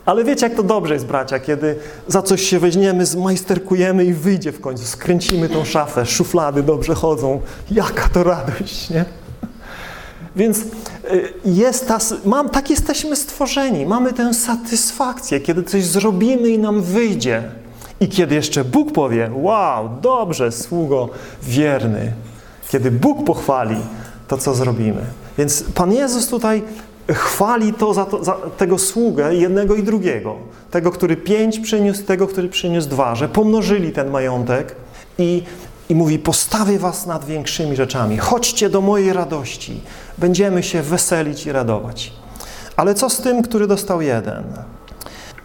Ale wiecie, jak to dobrze jest, bracia, kiedy za coś się weźmiemy, zmajsterkujemy i wyjdzie w końcu. Skręcimy tą szafę, szuflady dobrze chodzą. Jaka to radość, nie? Więc y, jest ta, mam, tak jesteśmy stworzeni, mamy tę satysfakcję, kiedy coś zrobimy i nam wyjdzie. I kiedy jeszcze Bóg powie, wow, dobrze, sługo wierny. Kiedy Bóg pochwali to, co zrobimy. Więc Pan Jezus tutaj chwali to za, to za, tego sługę jednego i drugiego. Tego, który pięć przyniósł, tego, który przyniósł dwa, że pomnożyli ten majątek i, i mówi, postawię was nad większymi rzeczami. Chodźcie do mojej radości. Będziemy się weselić i radować. Ale co z tym, który dostał jeden?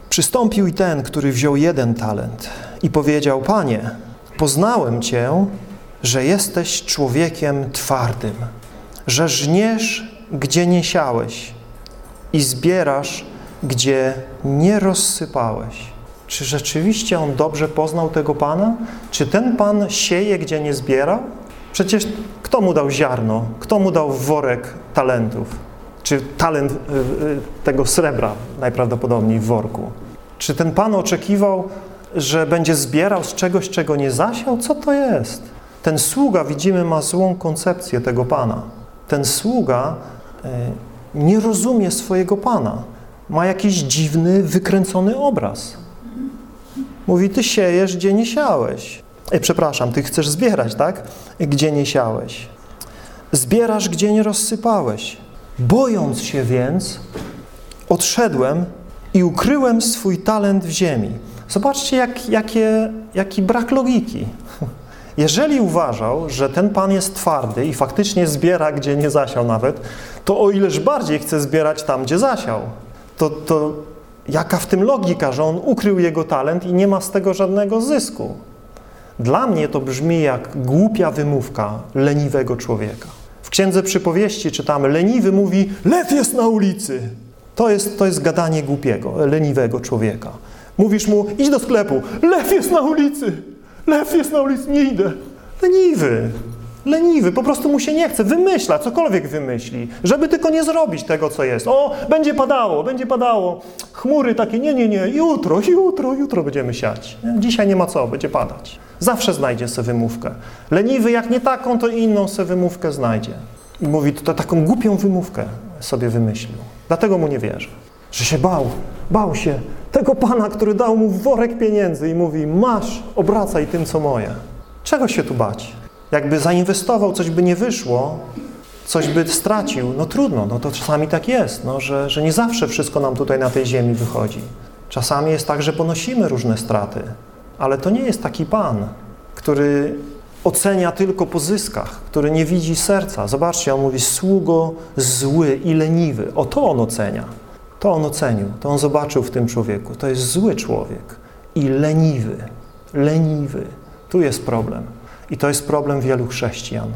Przystąpił i ten, który wziął jeden talent i powiedział, Panie, poznałem Cię, że jesteś człowiekiem twardym, że żniesz gdzie nie siałeś i zbierasz, gdzie nie rozsypałeś. Czy rzeczywiście on dobrze poznał tego Pana? Czy ten Pan sieje, gdzie nie zbierał? Przecież kto mu dał ziarno? Kto mu dał worek talentów? Czy talent y, y, tego srebra najprawdopodobniej w worku? Czy ten Pan oczekiwał, że będzie zbierał z czegoś, czego nie zasiał? Co to jest? Ten sługa, widzimy, ma złą koncepcję tego Pana. Ten sługa E, nie rozumie swojego Pana. Ma jakiś dziwny, wykręcony obraz. Mówi, ty siejesz, gdzie nie siałeś. E, przepraszam, ty chcesz zbierać, tak? Gdzie nie siałeś. Zbierasz, gdzie nie rozsypałeś. Bojąc się więc, odszedłem i ukryłem swój talent w ziemi. Zobaczcie, jak, jakie, jaki brak logiki. Jeżeli uważał, że ten Pan jest twardy i faktycznie zbiera, gdzie nie zasiał nawet, to o ileż bardziej chce zbierać tam, gdzie zasiał. To, to jaka w tym logika, że on ukrył jego talent i nie ma z tego żadnego zysku? Dla mnie to brzmi jak głupia wymówka leniwego człowieka. W Księdze Przypowieści czytamy, leniwy mówi, lew jest na ulicy. To jest, to jest gadanie głupiego, leniwego człowieka. Mówisz mu, idź do sklepu, lew jest na ulicy. Lew jest na ulicy, nie idę. Leniwy. Leniwy, po prostu mu się nie chce, wymyśla, cokolwiek wymyśli, żeby tylko nie zrobić tego, co jest. O, będzie padało, będzie padało. Chmury takie, nie, nie, nie, jutro, jutro, jutro będziemy siać. Dzisiaj nie ma co, będzie padać. Zawsze znajdzie sobie wymówkę. Leniwy, jak nie taką, to inną sobie wymówkę znajdzie. I mówi, to taką głupią wymówkę sobie wymyślił. Dlatego mu nie wierzę. Że się bał, bał się tego Pana, który dał mu worek pieniędzy i mówi, masz, obracaj tym, co moje. Czego się tu bać? Jakby zainwestował, coś by nie wyszło, coś by stracił, no trudno, no to czasami tak jest, no, że, że nie zawsze wszystko nam tutaj na tej ziemi wychodzi. Czasami jest tak, że ponosimy różne straty, ale to nie jest taki Pan, który ocenia tylko po zyskach, który nie widzi serca. Zobaczcie, on mówi sługo zły i leniwy. O to on ocenia. To on ocenił, to on zobaczył w tym człowieku. To jest zły człowiek i leniwy. Leniwy. Tu jest problem. I to jest problem wielu chrześcijan.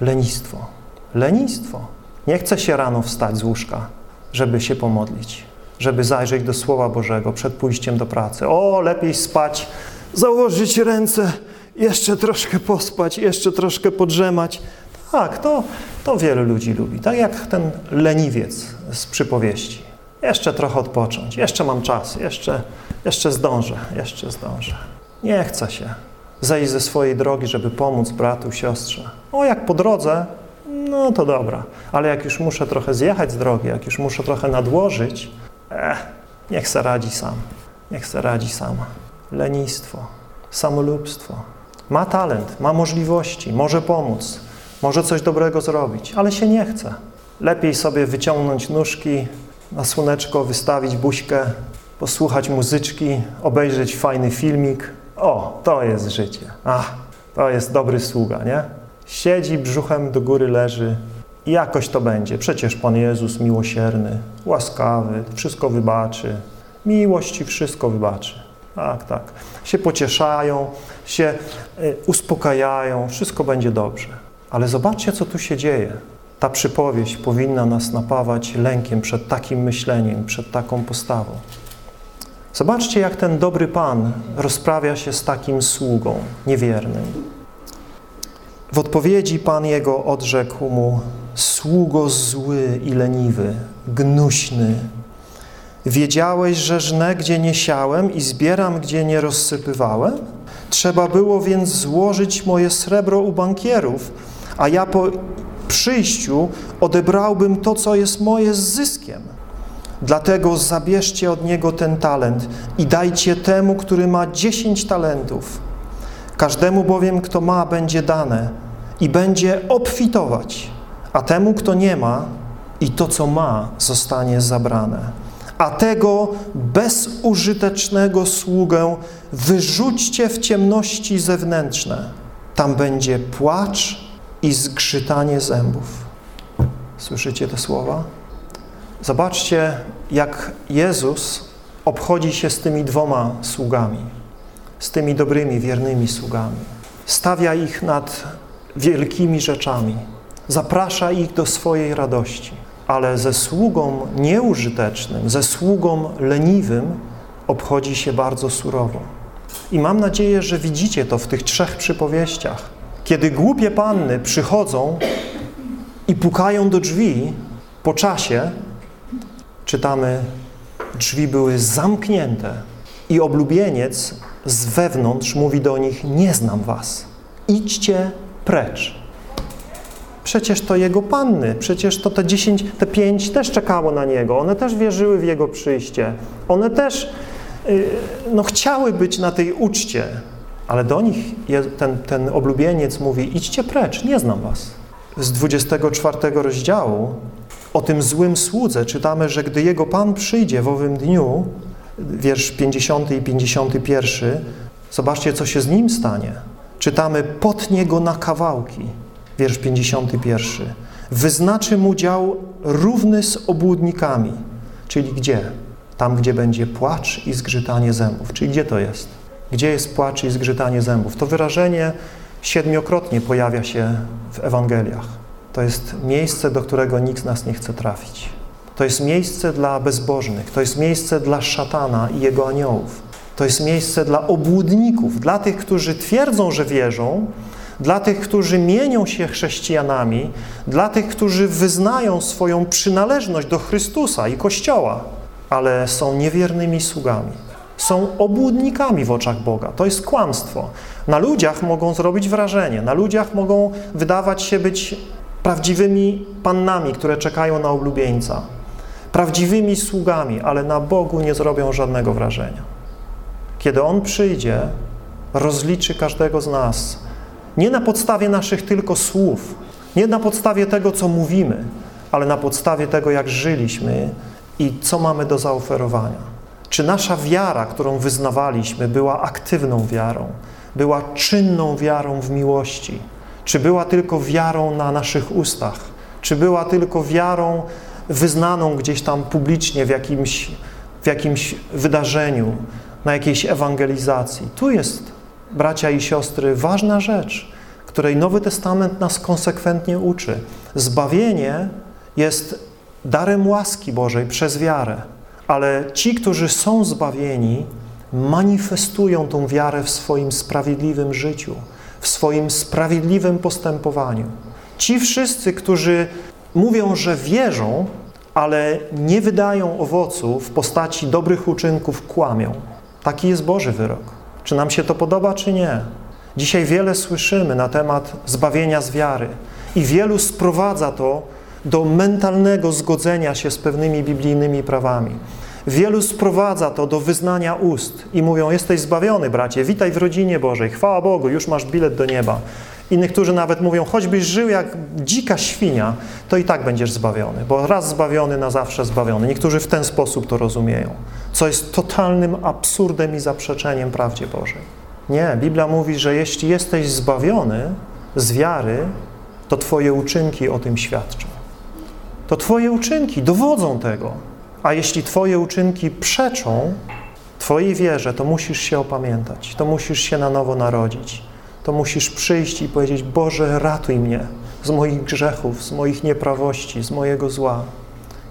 Lenistwo. Lenistwo. Nie chce się rano wstać z łóżka, żeby się pomodlić, żeby zajrzeć do Słowa Bożego przed pójściem do pracy. O, lepiej spać, założyć ręce, jeszcze troszkę pospać, jeszcze troszkę podrzemać. Tak, to, to wielu ludzi lubi. Tak jak ten leniwiec z przypowieści. Jeszcze trochę odpocząć, jeszcze mam czas, jeszcze, jeszcze zdążę, jeszcze zdążę. Nie chce się. Zejść ze swojej drogi, żeby pomóc bratu, siostrze. O, jak po drodze, no to dobra. Ale jak już muszę trochę zjechać z drogi, jak już muszę trochę nadłożyć, eh, niech se radzi sam. Niech se radzi sama. Lenistwo, samolubstwo. Ma talent, ma możliwości, może pomóc, może coś dobrego zrobić, ale się nie chce. Lepiej sobie wyciągnąć nóżki, na słoneczko wystawić buźkę, posłuchać muzyczki, obejrzeć fajny filmik. O, to jest życie. Ach, to jest dobry sługa, nie? Siedzi, brzuchem do góry leży i jakoś to będzie. Przecież Pan Jezus miłosierny, łaskawy, wszystko wybaczy. Miłości wszystko wybaczy. Tak, tak. Się pocieszają, się y, uspokajają, wszystko będzie dobrze. Ale zobaczcie, co tu się dzieje. Ta przypowieść powinna nas napawać lękiem przed takim myśleniem, przed taką postawą. Zobaczcie, jak ten dobry Pan rozprawia się z takim sługą niewiernym. W odpowiedzi Pan jego odrzekł mu, sługo zły i leniwy, gnuśny. Wiedziałeś, że żnę, gdzie nie siałem i zbieram, gdzie nie rozsypywałem? Trzeba było więc złożyć moje srebro u bankierów, a ja po przyjściu odebrałbym to, co jest moje z zyskiem. Dlatego zabierzcie od niego ten talent i dajcie temu, który ma dziesięć talentów. Każdemu bowiem, kto ma, będzie dane i będzie obfitować, a temu, kto nie ma, i to, co ma, zostanie zabrane. A tego bezużytecznego sługę wyrzućcie w ciemności zewnętrzne. Tam będzie płacz i zgrzytanie zębów. Słyszycie te słowa? Zobaczcie, jak Jezus obchodzi się z tymi dwoma sługami, z tymi dobrymi, wiernymi sługami. Stawia ich nad wielkimi rzeczami, zaprasza ich do swojej radości, ale ze sługą nieużytecznym, ze sługą leniwym obchodzi się bardzo surowo. I mam nadzieję, że widzicie to w tych trzech przypowieściach. Kiedy głupie panny przychodzą i pukają do drzwi po czasie, czytamy, drzwi były zamknięte i oblubieniec z wewnątrz mówi do nich, nie znam was, idźcie precz. Przecież to jego panny, przecież to te dziesięć, te pięć też czekało na niego, one też wierzyły w jego przyjście, one też yy, no, chciały być na tej uczcie, ale do nich ten, ten oblubieniec mówi, idźcie precz, nie znam was. Z 24 rozdziału o tym złym słudze czytamy, że gdy jego Pan przyjdzie w owym dniu, wiersz 50 i 51, zobaczcie, co się z nim stanie. Czytamy, potnie go na kawałki, wiersz 51. Wyznaczy mu dział równy z obłudnikami, czyli gdzie? Tam, gdzie będzie płacz i zgrzytanie zębów. Czyli gdzie to jest? Gdzie jest płacz i zgrzytanie zębów? To wyrażenie siedmiokrotnie pojawia się w Ewangeliach. To jest miejsce, do którego nikt nas nie chce trafić. To jest miejsce dla bezbożnych, to jest miejsce dla szatana i jego aniołów. To jest miejsce dla obłudników, dla tych, którzy twierdzą, że wierzą, dla tych, którzy mienią się chrześcijanami, dla tych, którzy wyznają swoją przynależność do Chrystusa i Kościoła, ale są niewiernymi sługami. Są obłudnikami w oczach Boga. To jest kłamstwo. Na ludziach mogą zrobić wrażenie, na ludziach mogą wydawać się być prawdziwymi pannami, które czekają na oblubieńca, prawdziwymi sługami, ale na Bogu nie zrobią żadnego wrażenia. Kiedy On przyjdzie, rozliczy każdego z nas nie na podstawie naszych tylko słów, nie na podstawie tego, co mówimy, ale na podstawie tego, jak żyliśmy i co mamy do zaoferowania. Czy nasza wiara, którą wyznawaliśmy, była aktywną wiarą, była czynną wiarą w miłości, czy była tylko wiarą na naszych ustach? Czy była tylko wiarą wyznaną gdzieś tam publicznie w jakimś, w jakimś wydarzeniu, na jakiejś ewangelizacji? Tu jest, bracia i siostry, ważna rzecz, której Nowy Testament nas konsekwentnie uczy. Zbawienie jest darem łaski Bożej przez wiarę, ale ci, którzy są zbawieni, manifestują tą wiarę w swoim sprawiedliwym życiu w swoim sprawiedliwym postępowaniu. Ci wszyscy, którzy mówią, że wierzą, ale nie wydają owocu w postaci dobrych uczynków, kłamią. Taki jest Boży wyrok. Czy nam się to podoba, czy nie? Dzisiaj wiele słyszymy na temat zbawienia z wiary i wielu sprowadza to do mentalnego zgodzenia się z pewnymi biblijnymi prawami. Wielu sprowadza to do wyznania ust i mówią, jesteś zbawiony, bracie, witaj w rodzinie Bożej, chwała Bogu, już masz bilet do nieba. I niektórzy nawet mówią, choćbyś żył jak dzika świnia, to i tak będziesz zbawiony, bo raz zbawiony, na zawsze zbawiony. Niektórzy w ten sposób to rozumieją, co jest totalnym absurdem i zaprzeczeniem prawdzie Bożej. Nie, Biblia mówi, że jeśli jesteś zbawiony z wiary, to Twoje uczynki o tym świadczą. To Twoje uczynki dowodzą tego. A jeśli Twoje uczynki przeczą Twojej wierze, to musisz się opamiętać, to musisz się na nowo narodzić, to musisz przyjść i powiedzieć: Boże, ratuj mnie z moich grzechów, z moich nieprawości, z mojego zła.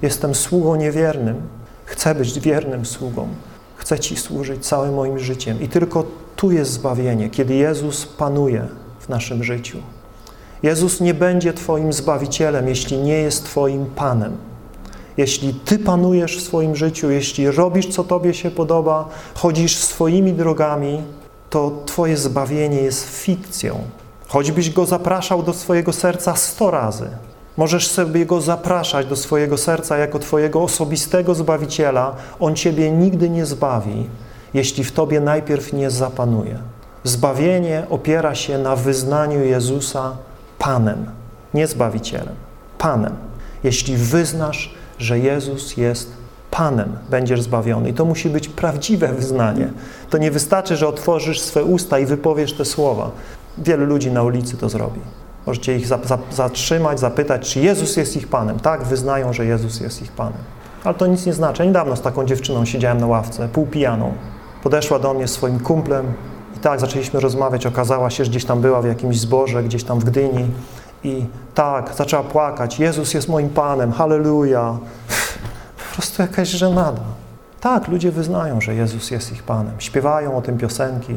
Jestem sługą niewiernym, chcę być wiernym sługą, chcę Ci służyć całym moim życiem. I tylko tu jest zbawienie, kiedy Jezus panuje w naszym życiu. Jezus nie będzie Twoim Zbawicielem, jeśli nie jest Twoim Panem. Jeśli Ty panujesz w swoim życiu, jeśli robisz, co Tobie się podoba, chodzisz swoimi drogami, to Twoje zbawienie jest fikcją. Choćbyś Go zapraszał do swojego serca sto razy, możesz sobie Go zapraszać do swojego serca jako Twojego osobistego Zbawiciela, On Ciebie nigdy nie zbawi, jeśli w Tobie najpierw nie zapanuje. Zbawienie opiera się na wyznaniu Jezusa Panem, nie Zbawicielem, Panem. Jeśli wyznasz, że Jezus jest Panem, będziesz zbawiony. I to musi być prawdziwe wyznanie. To nie wystarczy, że otworzysz swe usta i wypowiesz te słowa. Wielu ludzi na ulicy to zrobi. Możecie ich za, za, zatrzymać, zapytać, czy Jezus jest ich Panem. Tak, wyznają, że Jezus jest ich Panem. Ale to nic nie znaczy. Niedawno z taką dziewczyną siedziałem na ławce, półpijaną. Podeszła do mnie swoim kumplem i tak zaczęliśmy rozmawiać. Okazała się, że gdzieś tam była w jakimś zborze, gdzieś tam w Gdyni. I tak, zaczęła płakać. Jezus jest moim Panem, halleluja. Po prostu jakaś żenada. Tak, ludzie wyznają, że Jezus jest ich Panem. Śpiewają o tym piosenki.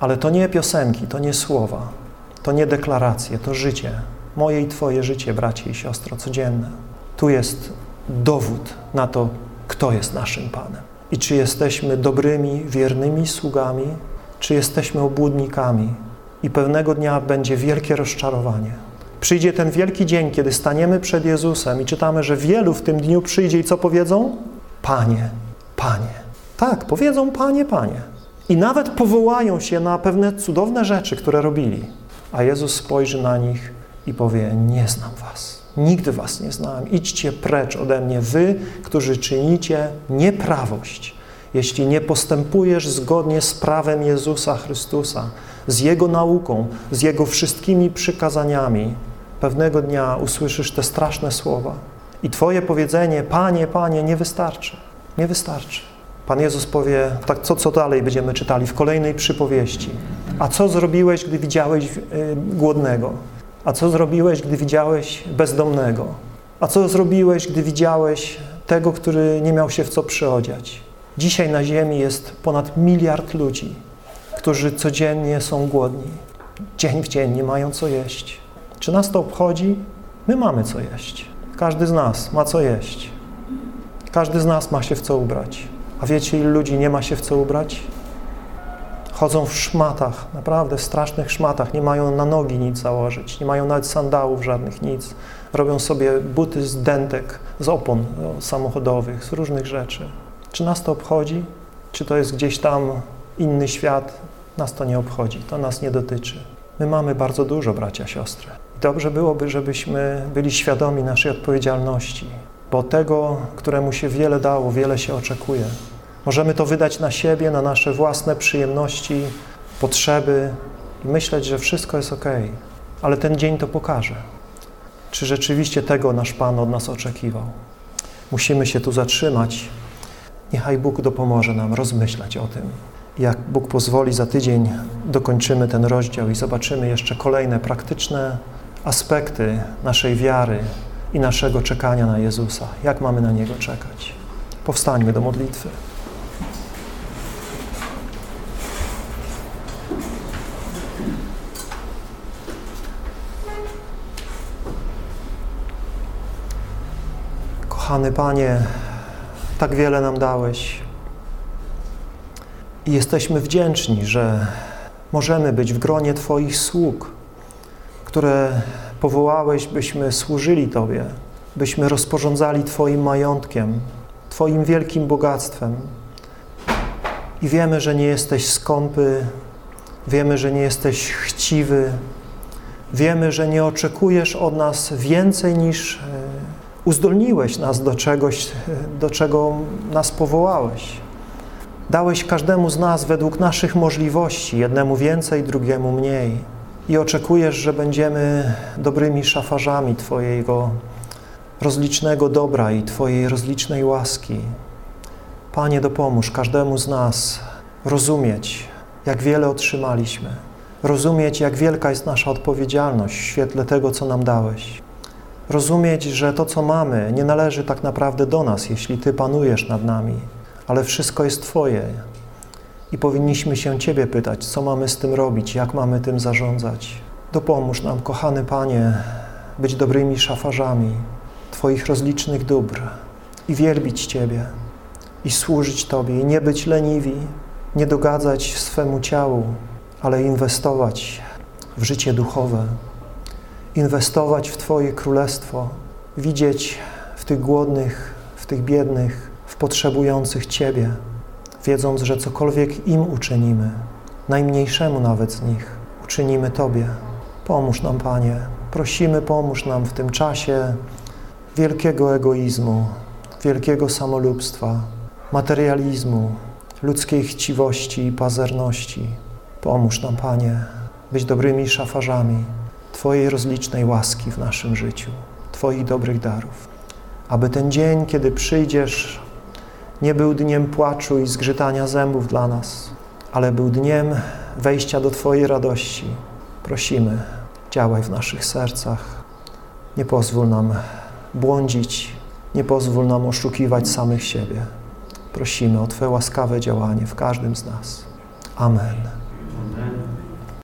Ale to nie piosenki, to nie słowa. To nie deklaracje, to życie. Moje i Twoje życie, bracie i siostro, codzienne. Tu jest dowód na to, kto jest naszym Panem. I czy jesteśmy dobrymi, wiernymi sługami, czy jesteśmy obłudnikami. I pewnego dnia będzie wielkie rozczarowanie. Przyjdzie ten wielki dzień, kiedy staniemy przed Jezusem i czytamy, że wielu w tym dniu przyjdzie i co powiedzą? Panie, Panie. Tak, powiedzą Panie, Panie. I nawet powołają się na pewne cudowne rzeczy, które robili. A Jezus spojrzy na nich i powie, nie znam was. Nigdy was nie znałem. Idźcie precz ode mnie, wy, którzy czynicie nieprawość. Jeśli nie postępujesz zgodnie z prawem Jezusa Chrystusa, z Jego nauką, z Jego wszystkimi przykazaniami, pewnego dnia usłyszysz te straszne słowa. I Twoje powiedzenie, Panie, Panie, nie wystarczy. Nie wystarczy. Pan Jezus powie, tak co, co dalej będziemy czytali w kolejnej przypowieści. A co zrobiłeś, gdy widziałeś y, głodnego? A co zrobiłeś, gdy widziałeś bezdomnego? A co zrobiłeś, gdy widziałeś tego, który nie miał się w co przyodziać? Dzisiaj na ziemi jest ponad miliard ludzi, którzy codziennie są głodni. Dzień w dzień nie mają co jeść. Czy nas to obchodzi? My mamy co jeść. Każdy z nas ma co jeść. Każdy z nas ma się w co ubrać. A wiecie, ilu ludzi nie ma się w co ubrać? Chodzą w szmatach, naprawdę w strasznych szmatach, nie mają na nogi nic założyć, nie mają nawet sandałów żadnych, nic. Robią sobie buty z dentek, z opon no, samochodowych, z różnych rzeczy. Czy nas to obchodzi? Czy to jest gdzieś tam inny świat? Nas to nie obchodzi, to nas nie dotyczy. My mamy bardzo dużo, bracia, siostry. Dobrze byłoby, żebyśmy byli świadomi naszej odpowiedzialności, bo tego, któremu się wiele dało, wiele się oczekuje. Możemy to wydać na siebie, na nasze własne przyjemności, potrzeby i myśleć, że wszystko jest ok. Ale ten dzień to pokaże, czy rzeczywiście tego nasz Pan od nas oczekiwał. Musimy się tu zatrzymać. Niechaj Bóg dopomoże nam rozmyślać o tym. Jak Bóg pozwoli, za tydzień dokończymy ten rozdział i zobaczymy jeszcze kolejne praktyczne aspekty naszej wiary i naszego czekania na Jezusa. Jak mamy na Niego czekać? Powstańmy do modlitwy. Kochany Panie, tak wiele nam dałeś. I jesteśmy wdzięczni, że możemy być w gronie Twoich sług, które powołałeś, byśmy służyli Tobie, byśmy rozporządzali Twoim majątkiem, Twoim wielkim bogactwem. I wiemy, że nie jesteś skąpy, wiemy, że nie jesteś chciwy, wiemy, że nie oczekujesz od nas więcej niż e, uzdolniłeś nas do czegoś, e, do czego nas powołałeś. Dałeś każdemu z nas według naszych możliwości, jednemu więcej, drugiemu mniej. I oczekujesz, że będziemy dobrymi szafarzami Twojego rozlicznego dobra i Twojej rozlicznej łaski. Panie, dopomóż każdemu z nas rozumieć, jak wiele otrzymaliśmy, rozumieć, jak wielka jest nasza odpowiedzialność w świetle tego, co nam dałeś. Rozumieć, że to, co mamy, nie należy tak naprawdę do nas, jeśli Ty panujesz nad nami, ale wszystko jest Twoje. I powinniśmy się Ciebie pytać, co mamy z tym robić, jak mamy tym zarządzać. Dopomóż nam, kochany Panie, być dobrymi szafarzami Twoich rozlicznych dóbr i wielbić Ciebie i służyć Tobie i nie być leniwi, nie dogadzać swemu ciału, ale inwestować w życie duchowe, inwestować w Twoje królestwo, widzieć w tych głodnych, w tych biednych, potrzebujących Ciebie, wiedząc, że cokolwiek im uczynimy, najmniejszemu nawet z nich, uczynimy Tobie. Pomóż nam, Panie, prosimy, pomóż nam w tym czasie wielkiego egoizmu, wielkiego samolubstwa, materializmu, ludzkiej chciwości i pazerności. Pomóż nam, Panie, być dobrymi szafarzami Twojej rozlicznej łaski w naszym życiu, Twoich dobrych darów. Aby ten dzień, kiedy przyjdziesz, nie był dniem płaczu i zgrzytania zębów dla nas, ale był dniem wejścia do Twojej radości. Prosimy, działaj w naszych sercach. Nie pozwól nam błądzić, nie pozwól nam oszukiwać samych siebie. Prosimy o Twoje łaskawe działanie w każdym z nas. Amen.